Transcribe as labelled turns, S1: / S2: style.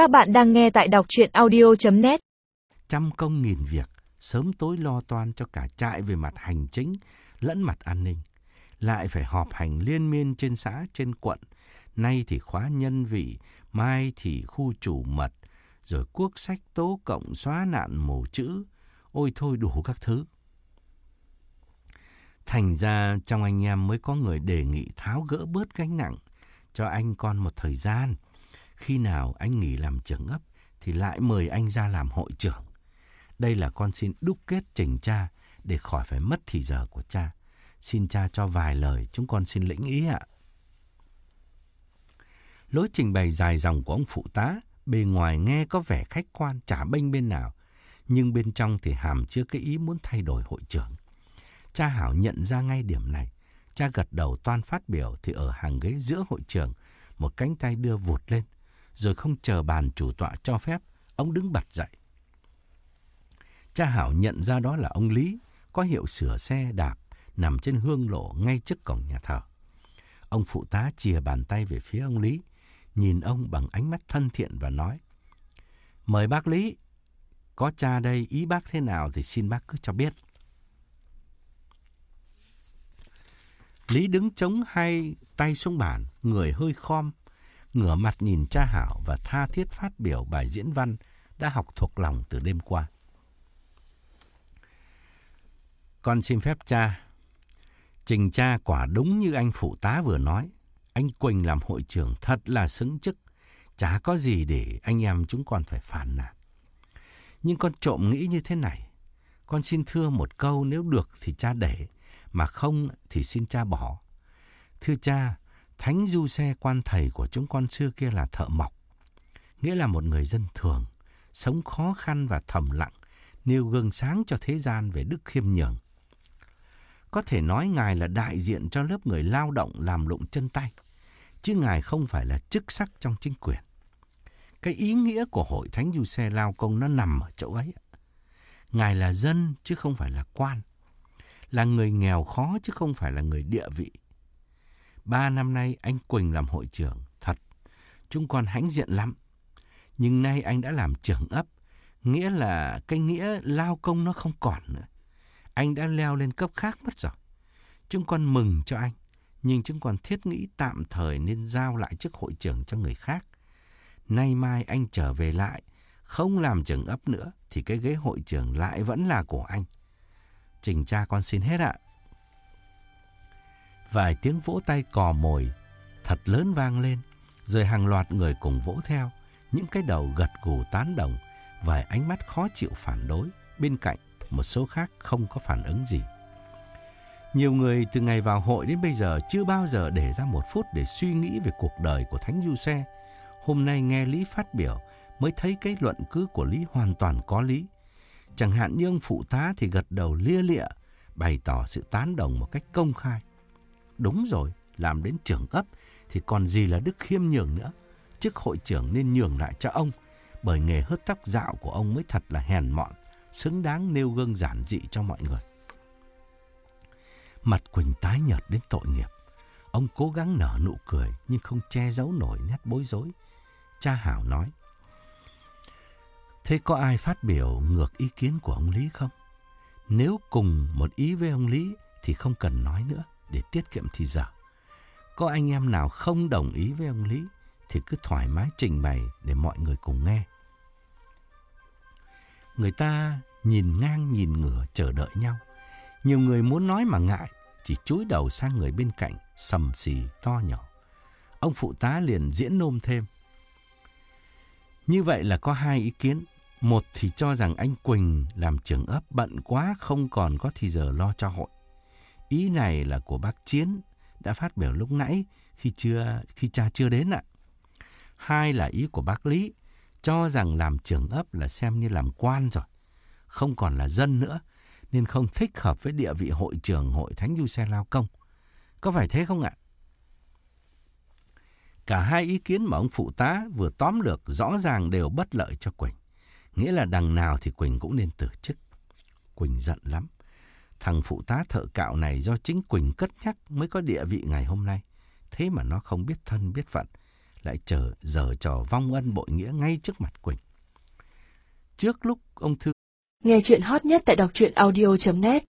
S1: Các bạn đang nghe tại đọc chuyện audio.net
S2: Trăm công nghìn việc, sớm tối lo toan cho cả trại về mặt hành chính lẫn mặt an ninh. Lại phải họp hành liên miên trên xã, trên quận. Nay thì khóa nhân vị, mai thì khu chủ mật, rồi quốc sách tố cộng xóa nạn mổ chữ. Ôi thôi đủ các thứ. Thành ra trong anh em mới có người đề nghị tháo gỡ bớt gánh nặng cho anh con một thời gian. Khi nào anh nghỉ làm trưởng ấp thì lại mời anh ra làm hội trưởng. Đây là con xin đúc kết trình cha để khỏi phải mất thì giờ của cha. Xin cha cho vài lời chúng con xin lĩnh ý ạ. Lối trình bày dài dòng của ông phụ tá bề ngoài nghe có vẻ khách quan chả bênh bên nào, nhưng bên trong thì hàm chứa cái ý muốn thay đổi hội trưởng. Cha Hảo nhận ra ngay điểm này. Cha gật đầu toan phát biểu thì ở hàng ghế giữa hội trưởng một cánh tay đưa vụt lên, rồi không chờ bàn chủ tọa cho phép, ông đứng bật dậy. Cha Hảo nhận ra đó là ông Lý, có hiệu sửa xe đạp, nằm trên hương lộ ngay trước cổng nhà thờ. Ông phụ tá chìa bàn tay về phía ông Lý, nhìn ông bằng ánh mắt thân thiện và nói, Mời bác Lý, có cha đây, ý bác thế nào thì xin bác cứ cho biết. Lý đứng chống hai tay xuống bàn, người hơi khom, ngửa mặt nhìn cha Hảo và tha thiết phát biểu bài diễn văn đã học thuộc lòng từ đêm qua. Con xin phép cha. Trình cha quả đúng như anh phụ tá vừa nói. Anh Quỳnh làm hội trưởng thật là xứng chức. Chả có gì để anh em chúng con phải phản nàn. Nhưng con trộm nghĩ như thế này. Con xin thưa một câu nếu được thì cha để mà không thì xin cha bỏ. Thưa cha, Thánh Du Xe quan thầy của chúng con xưa kia là thợ mộc, nghĩa là một người dân thường, sống khó khăn và thầm lặng, nêu gương sáng cho thế gian về đức khiêm nhường. Có thể nói Ngài là đại diện cho lớp người lao động làm lụng chân tay, chứ Ngài không phải là chức sắc trong chính quyền. Cái ý nghĩa của hội Thánh Du Xe Lao Công nó nằm ở chỗ ấy. Ngài là dân chứ không phải là quan là người nghèo khó chứ không phải là người địa vị. Ba năm nay anh Quỳnh làm hội trưởng, thật, chúng con hãnh diện lắm. Nhưng nay anh đã làm trưởng ấp, nghĩa là cái nghĩa lao công nó không còn nữa. Anh đã leo lên cấp khác mất rồi. Chúng con mừng cho anh, nhưng chúng con thiết nghĩ tạm thời nên giao lại chức hội trưởng cho người khác. Nay mai anh trở về lại, không làm trưởng ấp nữa, thì cái ghế hội trưởng lại vẫn là của anh. Trình cha con xin hết ạ. Vài tiếng vỗ tay cò mồi thật lớn vang lên, rồi hàng loạt người cùng vỗ theo, những cái đầu gật gù tán đồng, vài ánh mắt khó chịu phản đối, bên cạnh một số khác không có phản ứng gì. Nhiều người từ ngày vào hội đến bây giờ chưa bao giờ để ra một phút để suy nghĩ về cuộc đời của Thánh Du Xe. Hôm nay nghe Lý phát biểu mới thấy cái luận cứ của Lý hoàn toàn có lý. Chẳng hạn như ông phụ tá thì gật đầu lia lịa, bày tỏ sự tán đồng một cách công khai. Đúng rồi, làm đến trưởng ấp thì còn gì là đức khiêm nhường nữa. Chức hội trưởng nên nhường lại cho ông, bởi nghề hớt tóc dạo của ông mới thật là hèn mọn, xứng đáng nêu gương giản dị cho mọi người. Mặt Quỳnh tái nhợt đến tội nghiệp. Ông cố gắng nở nụ cười nhưng không che giấu nổi nét bối rối. Cha Hảo nói, Thế có ai phát biểu ngược ý kiến của ông Lý không? Nếu cùng một ý với ông Lý thì không cần nói nữa để tiết kiệm thì giờ. Có anh em nào không đồng ý với ông Lý thì cứ thoải mái trình bày để mọi người cùng nghe. Người ta nhìn ngang nhìn ngửa chờ đợi nhau. Nhiều người muốn nói mà ngại, chỉ chúi đầu sang người bên cạnh, sầm xì to nhỏ. Ông phụ tá liền diễn nôm thêm. Như vậy là có hai ý kiến. Một thì cho rằng anh Quỳnh làm trưởng ấp bận quá không còn có thì giờ lo cho hội. Ý này là của bác Chiến đã phát biểu lúc nãy khi chưa khi cha chưa đến ạ. Hai là ý của bác Lý cho rằng làm trưởng ấp là xem như làm quan rồi, không còn là dân nữa nên không thích hợp với địa vị hội trưởng hội Thánh Du Xe Lao Công. Có phải thế không ạ? Cả hai ý kiến mà ông phụ tá vừa tóm lược rõ ràng đều bất lợi cho Quỳnh. Nghĩa là đằng nào thì Quỳnh cũng nên từ chức. Quỳnh giận lắm. Thằng phụ tá thợ cạo này do chính Quỳnh cất nhắc mới có địa vị ngày hôm nay. Thế mà nó không biết thân biết phận, lại chờ giờ trò vong ân bội nghĩa ngay trước mặt Quỳnh. Trước lúc ông Thư...
S3: Nghe chuyện hot nhất tại đọc truyện audio.net